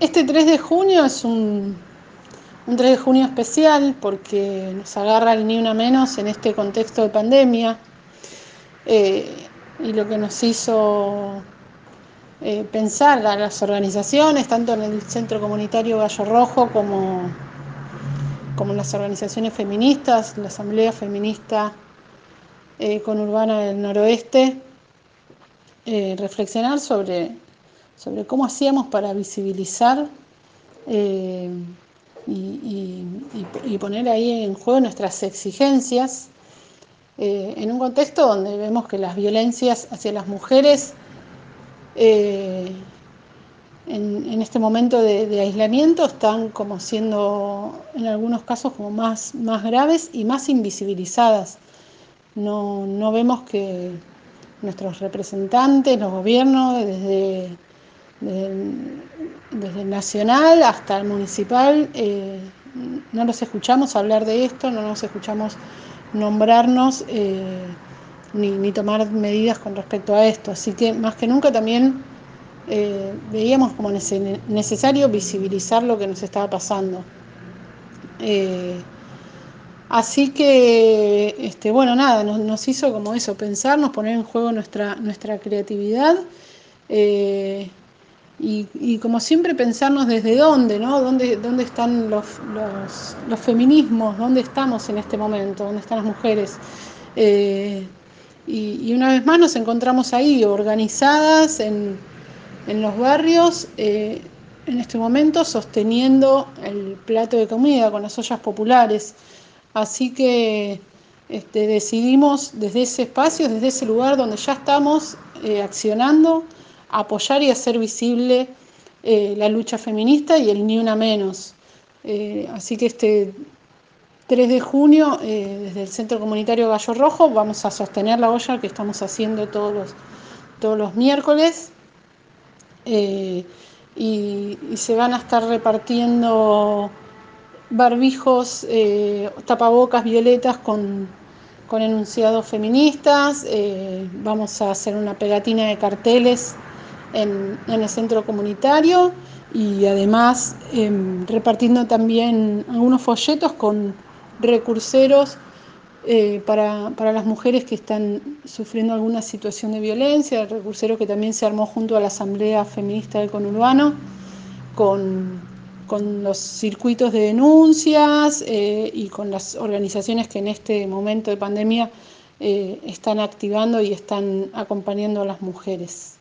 Este 3 de junio es un, 3 de junio especial porque nos agarra el ni una menos en este contexto de pandemia eh, y lo que nos hizo eh, pensar a las organizaciones, tanto en el Centro Comunitario Gallo Rojo como, como en las organizaciones feministas, la Asamblea Feminista eh, Conurbana del Noroeste, reflexionar sobre sobre cómo hacíamos para visibilizar eh, y, poner ahí en juego nuestras exigencias eh, en un contexto donde vemos que las violencias hacia las mujeres eh, en, este momento de, aislamiento están como siendo en algunos casos como más, más graves y más invisibilizadas. No, no vemos que nuestros representantes, los gobiernos, desde desde, el nacional hasta el municipal, eh, no nos escuchamos hablar de esto, no nos escuchamos nombrarnos eh, ni, tomar medidas con respecto a esto. Así que más que nunca también eh, veíamos como necesario visibilizar lo que nos estaba pasando. así que, este, bueno, nada, nos, hizo como eso, pensarnos, poner en juego nuestra, nuestra creatividad. Y, como siempre pensarnos desde dónde, ¿no? ¿Dónde, dónde están los, los, feminismos? ¿Dónde estamos en este momento? ¿Dónde están las mujeres? Eh, y, una vez más nos encontramos ahí, organizadas en, en los barrios, eh, en este momento sosteniendo el plato de comida con las ollas populares. Así que este, decidimos desde ese espacio, desde ese lugar donde ya estamos eh, accionando, apoyar y hacer visible eh, la lucha feminista y el Ni Una Menos. Eh, así que este 3 de junio, eh, desde el Centro Comunitario Gallo Rojo, vamos a sostener la olla que estamos haciendo todos los, todos los miércoles. Y, se van a estar repartiendo barbijos, tapabocas violetas con, con enunciados feministas. vamos a hacer una pegatina de carteles en, el centro comunitario y además em, repartiendo también algunos folletos con recurseros eh, para, las mujeres que están sufriendo alguna situación de violencia, el recursero que también se armó junto a la Asamblea Feminista del Conurbano, con, con los circuitos de denuncias eh, y con las organizaciones que en este momento de pandemia eh, están activando y están acompañando a las mujeres.